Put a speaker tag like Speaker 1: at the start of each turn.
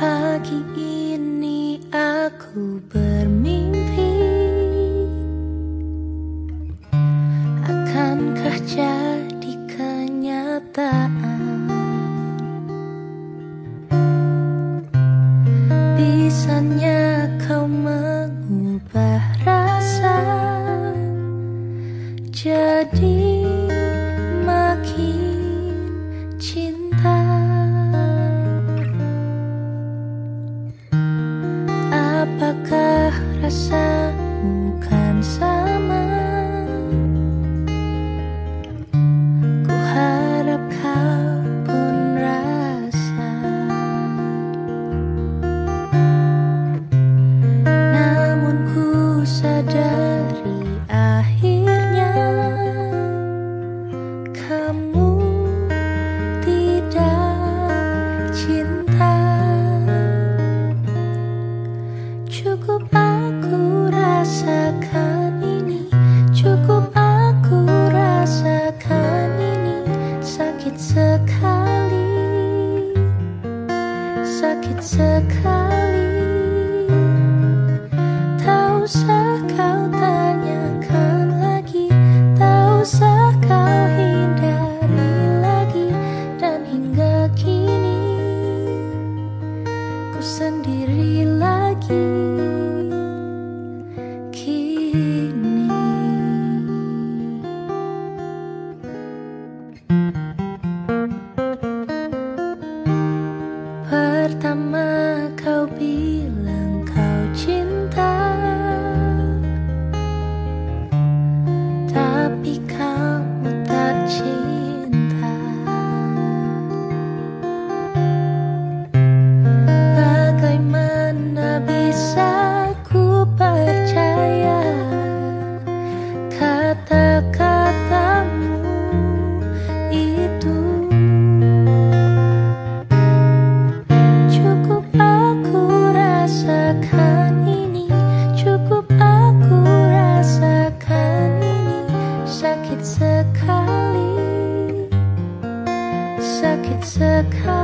Speaker 1: pagi ini aku bermimpi. Akankah jadi kenyataan? Bisanya kau mengubah rasa. Jadi makin bakal rasa muka The car.